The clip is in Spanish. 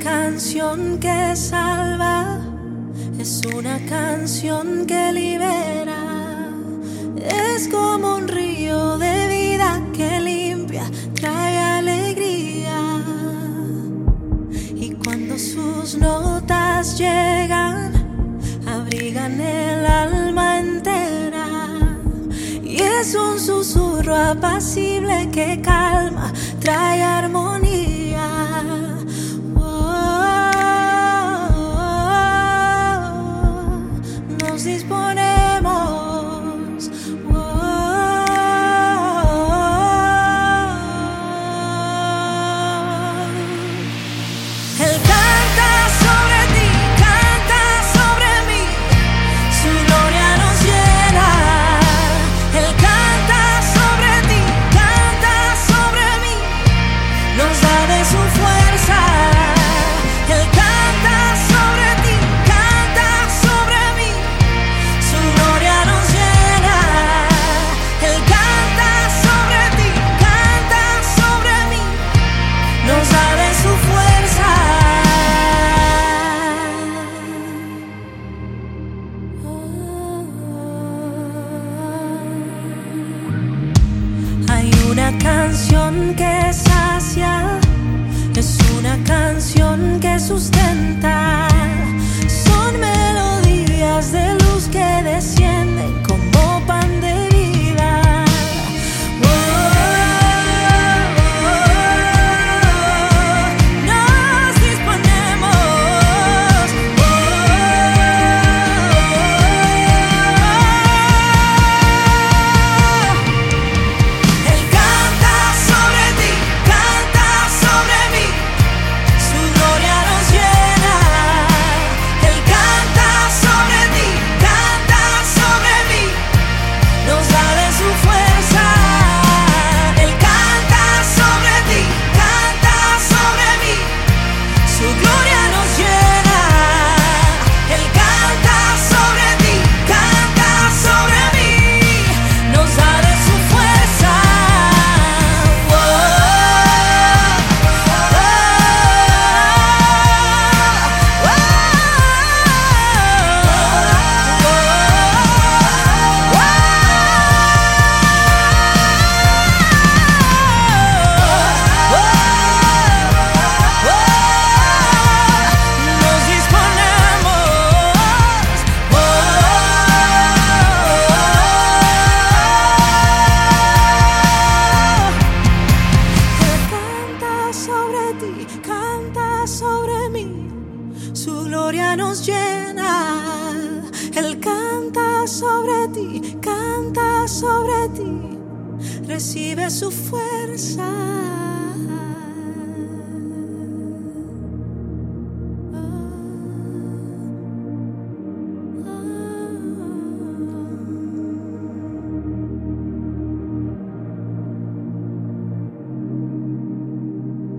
canción que salva, es una canción que libera. Es como un río de vida que limpia, trae alegría. Y cuando sus notas llegan, abrigan el alma entera. Y es un susurro apacible que cae. canción que sacia, es una canción que sustenta. su gloria nos llena. Él canta sobre ti, canta sobre ti, recibe su fuerza.